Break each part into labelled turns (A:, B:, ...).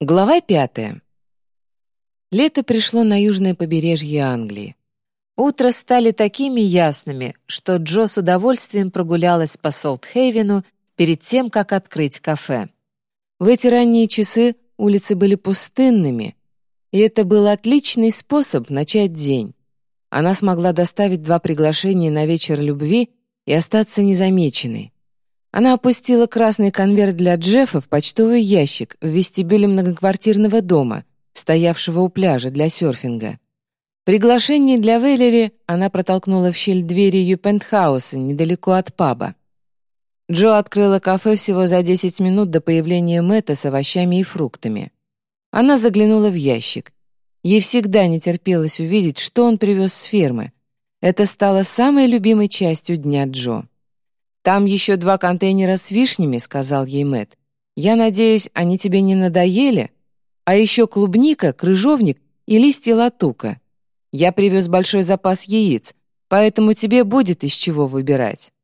A: Глава пятая. Лето пришло на южное побережье Англии. Утро стали такими ясными, что Джо с удовольствием прогулялась по Солт-Хейвену перед тем, как открыть кафе. В эти ранние часы улицы были пустынными, и это был отличный способ начать день. Она смогла доставить два приглашения на вечер любви и остаться незамеченной. Она опустила красный конверт для Джеффа в почтовый ящик в вестибюле многоквартирного дома, стоявшего у пляжа для серфинга. Приглашение для Веллери она протолкнула в щель двери ее пентхауса недалеко от паба. Джо открыла кафе всего за 10 минут до появления Мэтта с овощами и фруктами. Она заглянула в ящик. Ей всегда не терпелось увидеть, что он привез с фермы. Это стало самой любимой частью дня Джо. «Там еще два контейнера с вишнями», — сказал ей Мэт. «Я надеюсь, они тебе не надоели? А еще клубника, крыжовник и листья латука. Я привез большой запас яиц, поэтому тебе будет из чего выбирать».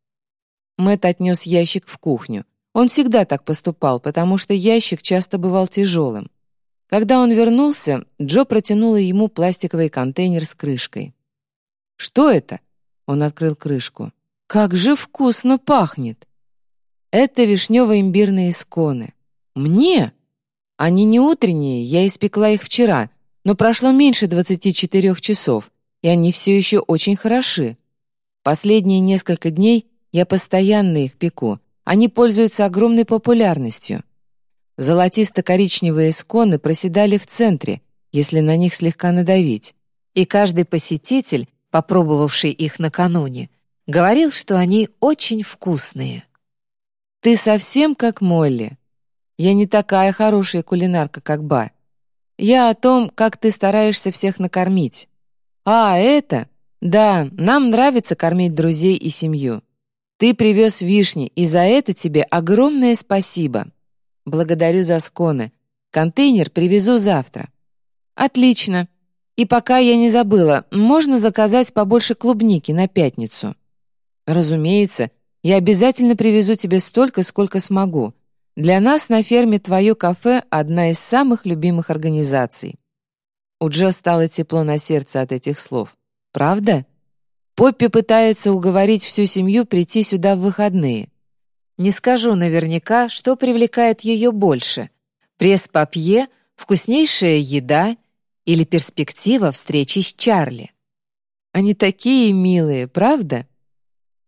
A: Мэт отнес ящик в кухню. Он всегда так поступал, потому что ящик часто бывал тяжелым. Когда он вернулся, Джо протянула ему пластиковый контейнер с крышкой. «Что это?» Он открыл крышку. Как же вкусно пахнет! Это вишнево-имбирные сконы. Мне? Они не утренние, я испекла их вчера, но прошло меньше 24 часов, и они все еще очень хороши. Последние несколько дней я постоянно их пеку. Они пользуются огромной популярностью. Золотисто-коричневые сконы проседали в центре, если на них слегка надавить. И каждый посетитель, попробовавший их накануне, Говорил, что они очень вкусные. Ты совсем как Молли. Я не такая хорошая кулинарка, как Ба. Я о том, как ты стараешься всех накормить. А, это? Да, нам нравится кормить друзей и семью. Ты привез вишни, и за это тебе огромное спасибо. Благодарю за сконы. Контейнер привезу завтра. Отлично. И пока я не забыла, можно заказать побольше клубники на пятницу. «Разумеется, я обязательно привезу тебе столько, сколько смогу. Для нас на ферме твое кафе — одна из самых любимых организаций». У Джо стало тепло на сердце от этих слов. «Правда?» Поппи пытается уговорить всю семью прийти сюда в выходные. Не скажу наверняка, что привлекает ее больше. Пресс-папье, вкуснейшая еда или перспектива встречи с Чарли. Они такие милые, правда?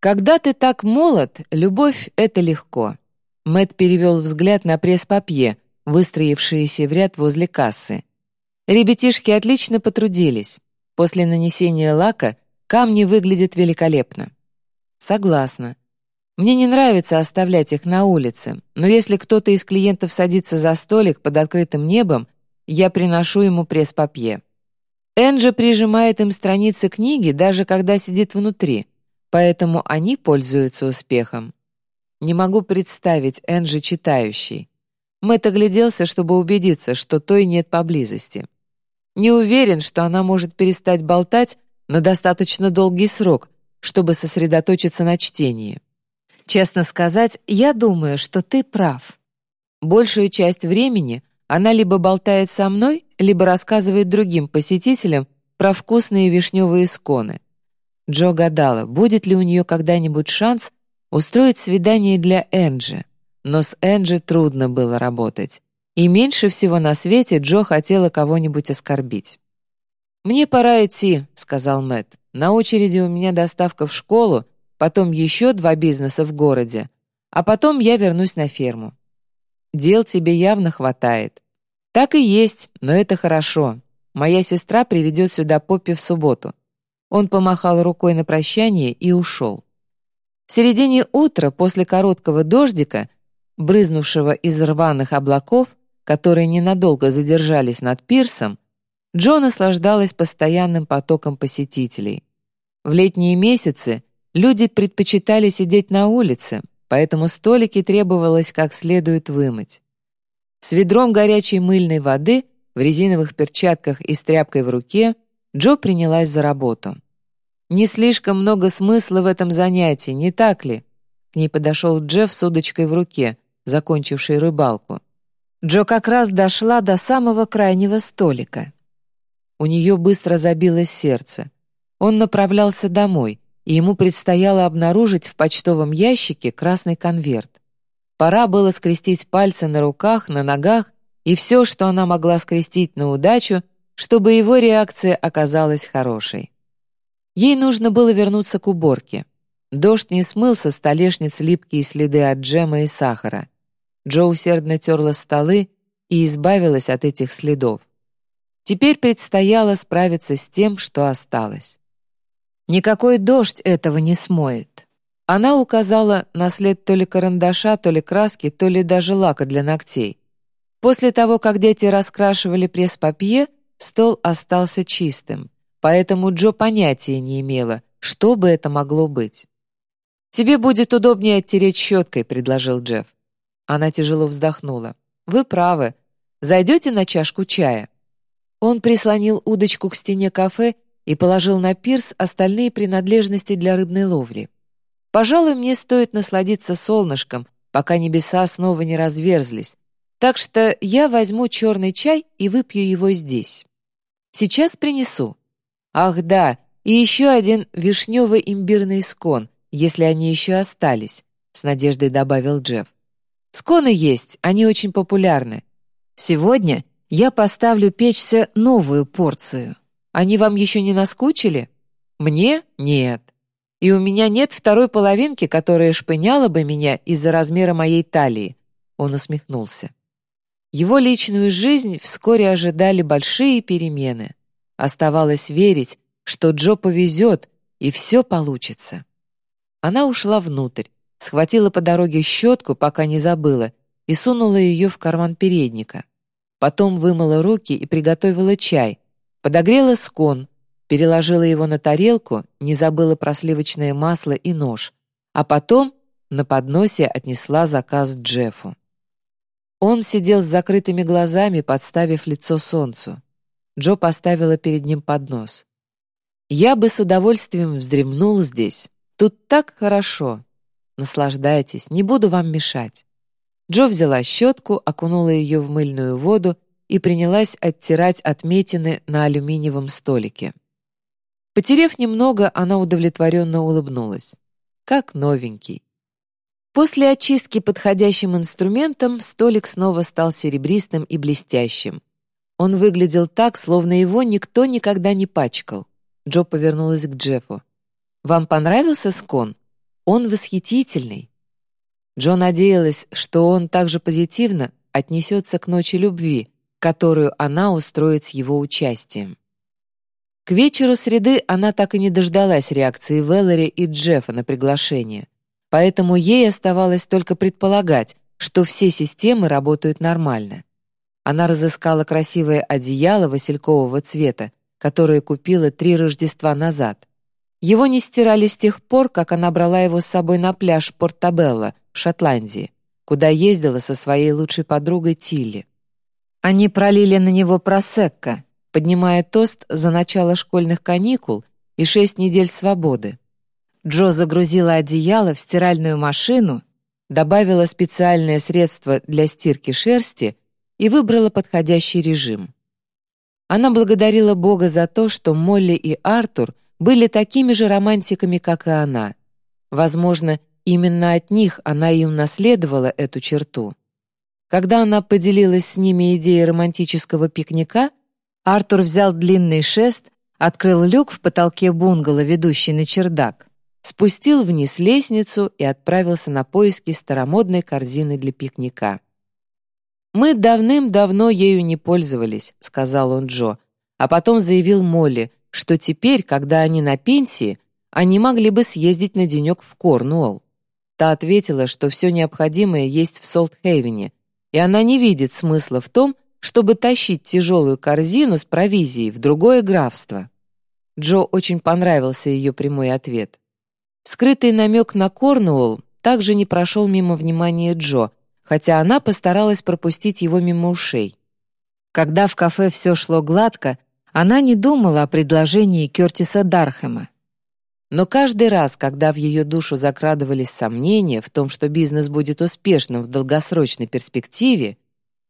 A: «Когда ты так молод, любовь — это легко». Мэт перевел взгляд на пресс-папье, выстроившиеся в ряд возле кассы. Ребятишки отлично потрудились. После нанесения лака камни выглядят великолепно. Согласна. Мне не нравится оставлять их на улице, но если кто-то из клиентов садится за столик под открытым небом, я приношу ему пресс-папье. Энджи прижимает им страницы книги, даже когда сидит внутри — поэтому они пользуются успехом. Не могу представить Энджи читающей. Мэтт огляделся, чтобы убедиться, что той нет поблизости. Не уверен, что она может перестать болтать на достаточно долгий срок, чтобы сосредоточиться на чтении. Честно сказать, я думаю, что ты прав. Большую часть времени она либо болтает со мной, либо рассказывает другим посетителям про вкусные вишневые сконы. Джо гадала, будет ли у нее когда-нибудь шанс устроить свидание для Энджи. Но с Энджи трудно было работать. И меньше всего на свете Джо хотела кого-нибудь оскорбить. «Мне пора идти», — сказал Мэтт. «На очереди у меня доставка в школу, потом еще два бизнеса в городе, а потом я вернусь на ферму. Дел тебе явно хватает». «Так и есть, но это хорошо. Моя сестра приведет сюда Поппи в субботу. Он помахал рукой на прощание и ушел. В середине утра, после короткого дождика, брызнувшего из рваных облаков, которые ненадолго задержались над пирсом, Джо наслаждалась постоянным потоком посетителей. В летние месяцы люди предпочитали сидеть на улице, поэтому столики требовалось как следует вымыть. С ведром горячей мыльной воды, в резиновых перчатках и с тряпкой в руке — Джо принялась за работу. «Не слишком много смысла в этом занятии, не так ли?» К ней подошел Джефф с удочкой в руке, закончивший рыбалку. Джо как раз дошла до самого крайнего столика. У нее быстро забилось сердце. Он направлялся домой, и ему предстояло обнаружить в почтовом ящике красный конверт. Пора было скрестить пальцы на руках, на ногах и все, что она могла скрестить на удачу, чтобы его реакция оказалась хорошей. Ей нужно было вернуться к уборке. Дождь не смыл со столешниц липкие следы от джема и сахара. Джо усердно терла столы и избавилась от этих следов. Теперь предстояло справиться с тем, что осталось. Никакой дождь этого не смоет. Она указала на след то ли карандаша, то ли краски, то ли даже лака для ногтей. После того, как дети раскрашивали пресс-папье, стол остался чистым, поэтому Джо понятия не имела, что бы это могло быть. «Тебе будет удобнее оттереть щеткой», — предложил Джефф. Она тяжело вздохнула. «Вы правы. Зайдете на чашку чая?» Он прислонил удочку к стене кафе и положил на пирс остальные принадлежности для рыбной ловли. «Пожалуй, мне стоит насладиться солнышком, пока небеса снова не разверзлись, так что я возьму черный чай и выпью его здесь. Сейчас принесу. Ах да, и еще один вишневый имбирный скон, если они еще остались», — с надеждой добавил Джефф. Сконы есть, они очень популярны. Сегодня я поставлю печься новую порцию. Они вам еще не наскучили? Мне — нет. И у меня нет второй половинки, которая шпыняла бы меня из-за размера моей талии. Он усмехнулся. Его личную жизнь вскоре ожидали большие перемены. Оставалось верить, что Джо повезет, и все получится. Она ушла внутрь, схватила по дороге щетку, пока не забыла, и сунула ее в карман передника. Потом вымыла руки и приготовила чай, подогрела скон, переложила его на тарелку, не забыла про сливочное масло и нож, а потом на подносе отнесла заказ Джеффу. Он сидел с закрытыми глазами, подставив лицо солнцу. Джо поставила перед ним поднос. «Я бы с удовольствием вздремнул здесь. Тут так хорошо. Наслаждайтесь, не буду вам мешать». Джо взяла щетку, окунула ее в мыльную воду и принялась оттирать отметины на алюминиевом столике. Потерев немного, она удовлетворенно улыбнулась. Как новенький. После очистки подходящим инструментом столик снова стал серебристым и блестящим. Он выглядел так, словно его никто никогда не пачкал. Джо повернулась к Джеффу. «Вам понравился скон?» Он восхитительный. Джо надеялась, что он также позитивно отнесется к ночи любви, которую она устроит с его участием. К вечеру среды она так и не дождалась реакции Веллери и Джеффа на приглашение, поэтому ей оставалось только предполагать, что все системы работают нормально. Она разыскала красивое одеяло василькового цвета, которое купила три Рождества назад. Его не стирали с тех пор, как она брала его с собой на пляж Портабелла в Шотландии, куда ездила со своей лучшей подругой Тилли. Они пролили на него просекко, поднимая тост за начало школьных каникул и шесть недель свободы. Джо загрузила одеяло в стиральную машину, добавила специальное средство для стирки шерсти и выбрала подходящий режим. Она благодарила Бога за то, что Молли и Артур — были такими же романтиками, как и она. Возможно, именно от них она и унаследовала эту черту. Когда она поделилась с ними идеей романтического пикника, Артур взял длинный шест, открыл люк в потолке бунгало, ведущий на чердак, спустил вниз лестницу и отправился на поиски старомодной корзины для пикника. «Мы давным-давно ею не пользовались», — сказал он Джо, а потом заявил Молли, что теперь, когда они на пенсии, они могли бы съездить на денек в Корнуолл. Та ответила, что все необходимое есть в Солтхейвене, и она не видит смысла в том, чтобы тащить тяжелую корзину с провизией в другое графство. Джо очень понравился ее прямой ответ. Скрытый намек на Корнуолл также не прошел мимо внимания Джо, хотя она постаралась пропустить его мимо ушей. Когда в кафе все шло гладко, она не думала о предложении Кертиса Дархема. Но каждый раз, когда в ее душу закрадывались сомнения в том, что бизнес будет успешным в долгосрочной перспективе,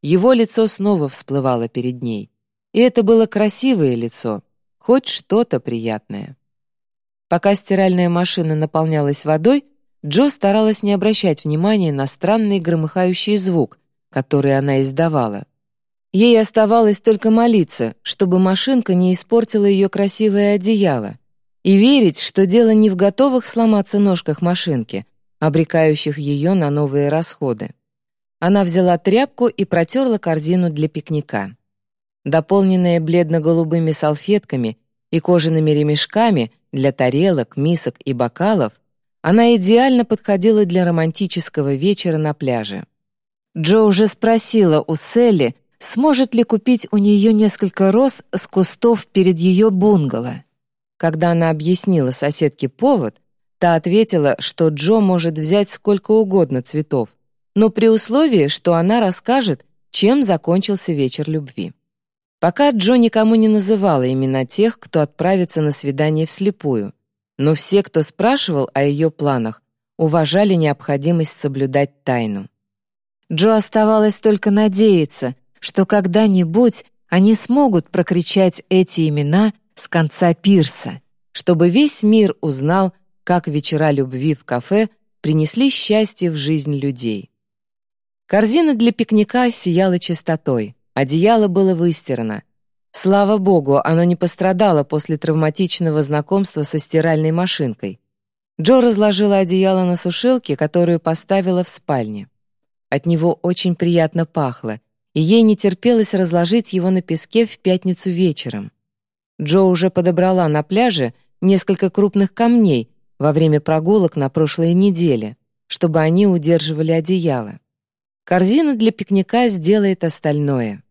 A: Его лицо снова всплывало перед ней. И это было красивое лицо, хоть что-то приятное. Пока стиральная машина наполнялась водой, Джо старалась не обращать внимания на странный громыхающий звук, который она издавала. Ей оставалось только молиться, чтобы машинка не испортила ее красивое одеяло, и верить, что дело не в готовых сломаться ножках машинки, обрекающих ее на новые расходы. Она взяла тряпку и протерла корзину для пикника. Дополненная бледно-голубыми салфетками и кожаными ремешками для тарелок, мисок и бокалов, она идеально подходила для романтического вечера на пляже. Джо уже спросила у Селли, сможет ли купить у нее несколько роз с кустов перед ее бунгало. Когда она объяснила соседке повод, та ответила, что Джо может взять сколько угодно цветов, но при условии, что она расскажет, чем закончился вечер любви. Пока Джо никому не называла имена тех, кто отправится на свидание вслепую, но все, кто спрашивал о ее планах, уважали необходимость соблюдать тайну. Джо оставалось только надеяться, что когда-нибудь они смогут прокричать эти имена с конца пирса, чтобы весь мир узнал, как вечера любви в кафе принесли счастье в жизнь людей. Корзина для пикника сияла чистотой, одеяло было выстирано. Слава богу, оно не пострадало после травматичного знакомства со стиральной машинкой. Джо разложила одеяло на сушилке, которую поставила в спальне. От него очень приятно пахло, и ей не терпелось разложить его на песке в пятницу вечером. Джо уже подобрала на пляже несколько крупных камней во время прогулок на прошлой неделе, чтобы они удерживали одеяло. Корзина для пикника сделает остальное.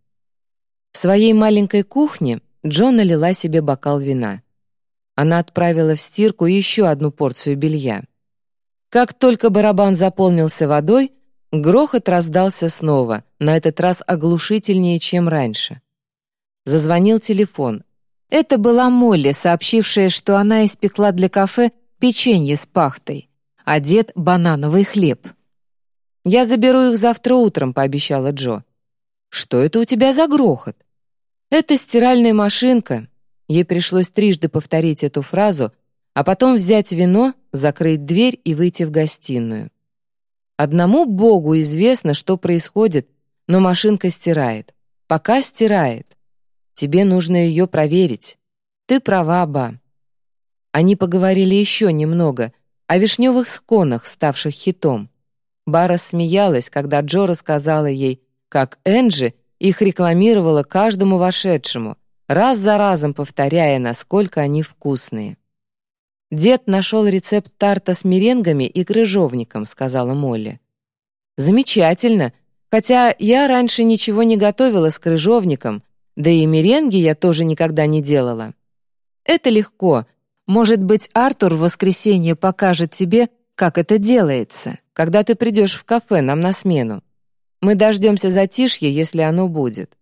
A: В своей маленькой кухне Джо налила себе бокал вина. Она отправила в стирку еще одну порцию белья. Как только барабан заполнился водой, грохот раздался снова, на этот раз оглушительнее, чем раньше. Зазвонил телефон, это была Молли, сообщившая, что она испекла для кафе печенье с пахтой, а дед — банановый хлеб. «Я заберу их завтра утром», — пообещала Джо. «Что это у тебя за грохот?» «Это стиральная машинка». Ей пришлось трижды повторить эту фразу, а потом взять вино, закрыть дверь и выйти в гостиную. Одному Богу известно, что происходит, но машинка стирает. Пока стирает. Тебе нужно ее проверить. Ты права, Ба». Они поговорили еще немного о вишневых сконах, ставших хитом. Ба рассмеялась, когда Джо рассказала ей, как Энджи их рекламировала каждому вошедшему, раз за разом повторяя, насколько они вкусные. «Дед нашел рецепт тарта с меренгами и крыжовником», — сказала Молли. «Замечательно, хотя я раньше ничего не готовила с крыжовником, да и меренги я тоже никогда не делала. Это легко. Может быть, Артур в воскресенье покажет тебе, как это делается, когда ты придешь в кафе нам на смену. Мы дождемся затишья, если оно будет».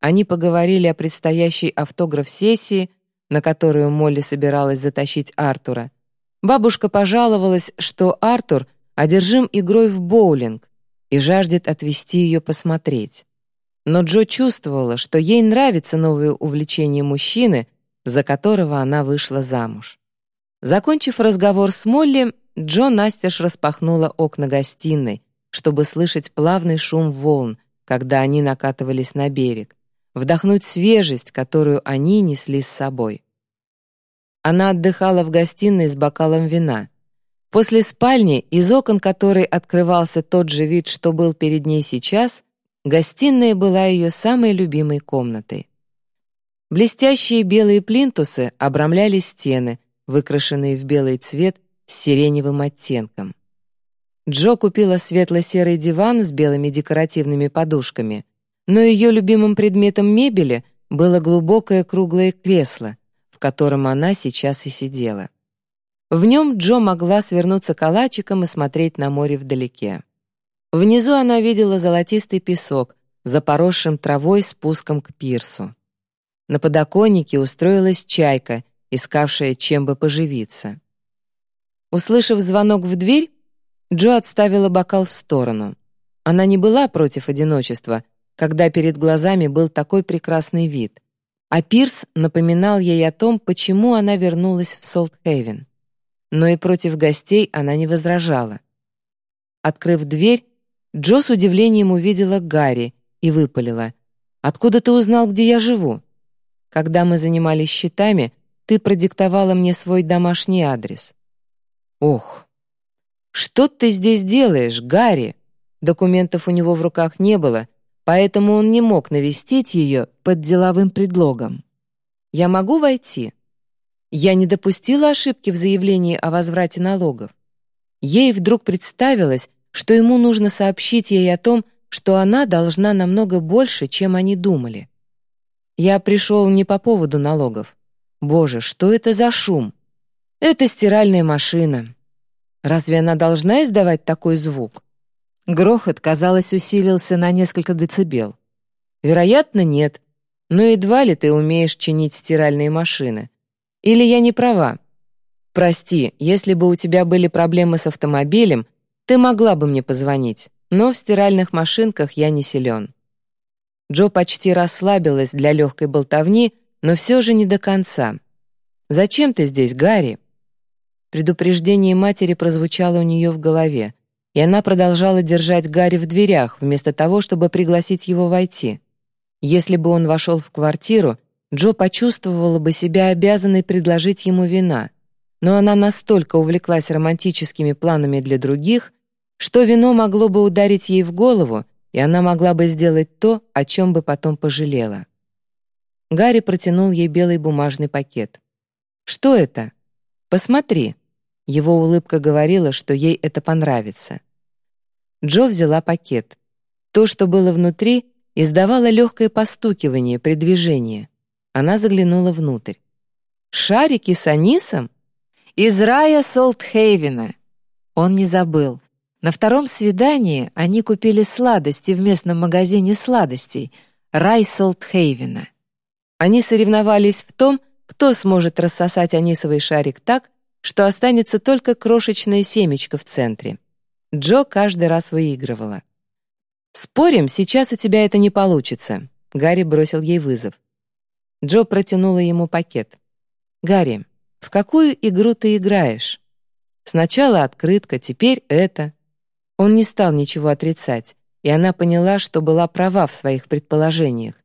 A: Они поговорили о предстоящей автограф-сессии, на которую Молли собиралась затащить Артура. Бабушка пожаловалась, что Артур одержим игрой в боулинг и жаждет отвезти ее посмотреть. Но Джо чувствовала, что ей нравится новое увлечение мужчины, за которого она вышла замуж. Закончив разговор с Молли, Джо настежь распахнула окна гостиной, чтобы слышать плавный шум волн, когда они накатывались на берег, вдохнуть свежесть, которую они несли с собой. Она отдыхала в гостиной с бокалом вина. После спальни, из окон которой открывался тот же вид, что был перед ней сейчас, Гостиная была ее самой любимой комнатой. Блестящие белые плинтусы обрамляли стены, выкрашенные в белый цвет с сиреневым оттенком. Джо купила светло-серый диван с белыми декоративными подушками, но ее любимым предметом мебели было глубокое круглое кресло, в котором она сейчас и сидела. В нем Джо могла свернуться калачиком и смотреть на море вдалеке. Внизу она видела золотистый песок, за поросшим травой спуском к пирсу. На подоконнике устроилась чайка, искавшая чем бы поживиться. Услышав звонок в дверь, Джо отставила бокал в сторону. Она не была против одиночества, когда перед глазами был такой прекрасный вид. А Пирс напоминал ей о том, почему она вернулась в Солтхейвен. Но и против гостей она не возражала. Открыв дверь, Джо с удивлением увидела Гарри и выпалила. «Откуда ты узнал, где я живу?» «Когда мы занимались счетами, ты продиктовала мне свой домашний адрес». «Ох, что ты здесь делаешь, Гарри?» Документов у него в руках не было, поэтому он не мог навестить ее под деловым предлогом. «Я могу войти?» Я не допустила ошибки в заявлении о возврате налогов. Ей вдруг представилось, что ему нужно сообщить ей о том, что она должна намного больше, чем они думали. Я пришел не по поводу налогов. Боже, что это за шум? Это стиральная машина. Разве она должна издавать такой звук? Грохот, казалось, усилился на несколько децибел. Вероятно, нет. Но едва ли ты умеешь чинить стиральные машины. Или я не права? Прости, если бы у тебя были проблемы с автомобилем, ты могла бы мне позвонить, но в стиральных машинках я не силен. Джо почти расслабилась для легкой болтовни, но все же не до конца. «Зачем ты здесь, Гарри?» Предупреждение матери прозвучало у нее в голове и она продолжала держать Гарри в дверях, вместо того, чтобы пригласить его войти. Если бы он вошел в квартиру, Джо почувствовала бы себя обязанной предложить ему вина, но она настолько увлеклась романтическими планами для других, что вино могло бы ударить ей в голову, и она могла бы сделать то, о чем бы потом пожалела. Гарри протянул ей белый бумажный пакет. «Что это?» «Посмотри», его улыбка говорила, что ей это понравится. Джо взяла пакет. То, что было внутри, издавало легкое постукивание при движении. Она заглянула внутрь. «Шарики с анисом? Из рая Солтхейвена!» Он не забыл. На втором свидании они купили сладости в местном магазине сладостей «Рай Солтхейвена». Они соревновались в том, кто сможет рассосать анисовый шарик так, что останется только крошечное семечко в центре. Джо каждый раз выигрывала. «Спорим, сейчас у тебя это не получится», — Гарри бросил ей вызов. Джо протянула ему пакет. «Гарри, в какую игру ты играешь? Сначала открытка, теперь это». Он не стал ничего отрицать, и она поняла, что была права в своих предположениях.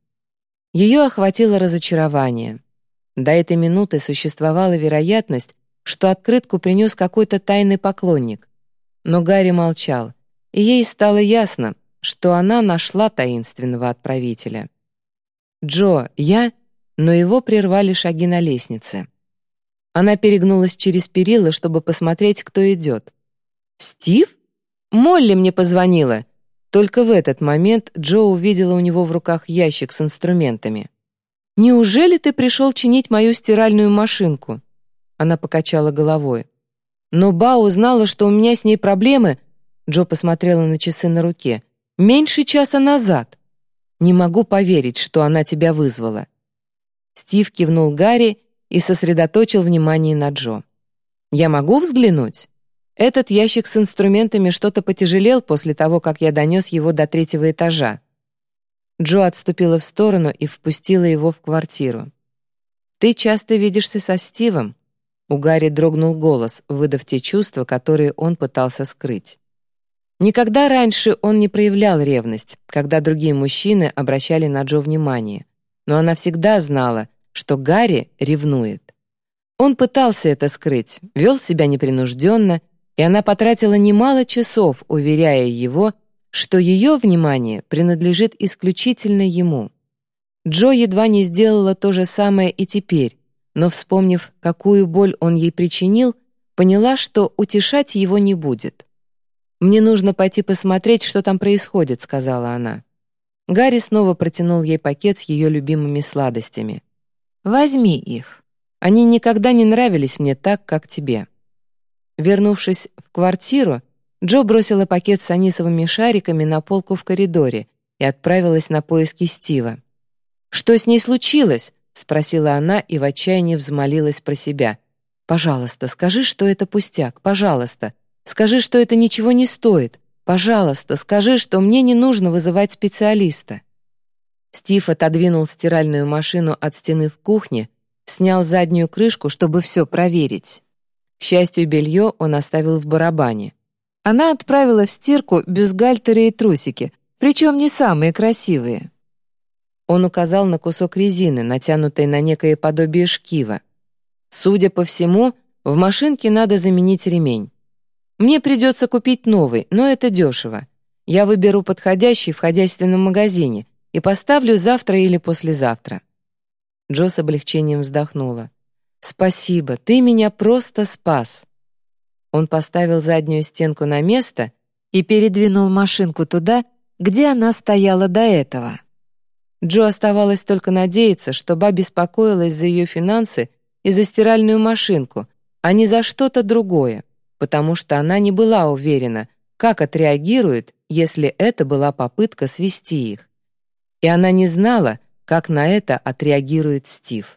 A: Ее охватило разочарование. До этой минуты существовала вероятность, что открытку принес какой-то тайный поклонник. Но Гарри молчал, и ей стало ясно, что она нашла таинственного отправителя. «Джо, я...» Но его прервали шаги на лестнице. Она перегнулась через перила, чтобы посмотреть, кто идет. «Стив? Молли мне позвонила!» Только в этот момент Джо увидела у него в руках ящик с инструментами. «Неужели ты пришел чинить мою стиральную машинку?» Она покачала головой. «Но Ба узнала, что у меня с ней проблемы...» Джо посмотрела на часы на руке. «Меньше часа назад. Не могу поверить, что она тебя вызвала». Стив кивнул Гарри и сосредоточил внимание на Джо. «Я могу взглянуть?» Этот ящик с инструментами что-то потяжелел после того, как я донес его до третьего этажа. Джо отступила в сторону и впустила его в квартиру. «Ты часто видишься со Стивом?» У Гарри дрогнул голос, выдав те чувства, которые он пытался скрыть. Никогда раньше он не проявлял ревность, когда другие мужчины обращали на Джо внимание, но она всегда знала, что Гарри ревнует. Он пытался это скрыть, вел себя непринужденно, и она потратила немало часов, уверяя его, что ее внимание принадлежит исключительно ему. Джо едва не сделала то же самое и теперь, но, вспомнив, какую боль он ей причинил, поняла, что утешать его не будет. «Мне нужно пойти посмотреть, что там происходит», — сказала она. Гарри снова протянул ей пакет с ее любимыми сладостями. «Возьми их. Они никогда не нравились мне так, как тебе». Вернувшись в квартиру, Джо бросила пакет с анисовыми шариками на полку в коридоре и отправилась на поиски Стива. «Что с ней случилось?» — спросила она и в отчаянии взмолилась про себя. «Пожалуйста, скажи, что это пустяк, пожалуйста. Скажи, что это ничего не стоит. Пожалуйста, скажи, что мне не нужно вызывать специалиста». Стив отодвинул стиральную машину от стены в кухне, снял заднюю крышку, чтобы все проверить. К счастью, белье он оставил в барабане. Она отправила в стирку бюстгальтеры и трусики, причем не самые красивые. Он указал на кусок резины, натянутой на некое подобие шкива. Судя по всему, в машинке надо заменить ремень. Мне придется купить новый, но это дешево. Я выберу подходящий в хозяйственном магазине и поставлю завтра или послезавтра». Джо с облегчением вздохнула. «Спасибо, ты меня просто спас». Он поставил заднюю стенку на место и передвинул машинку туда, где она стояла до этого. Джо оставалось только надеяться, что Ба беспокоилась за ее финансы и за стиральную машинку, а не за что-то другое, потому что она не была уверена, как отреагирует, если это была попытка свести их. И она не знала, как на это отреагирует Стив.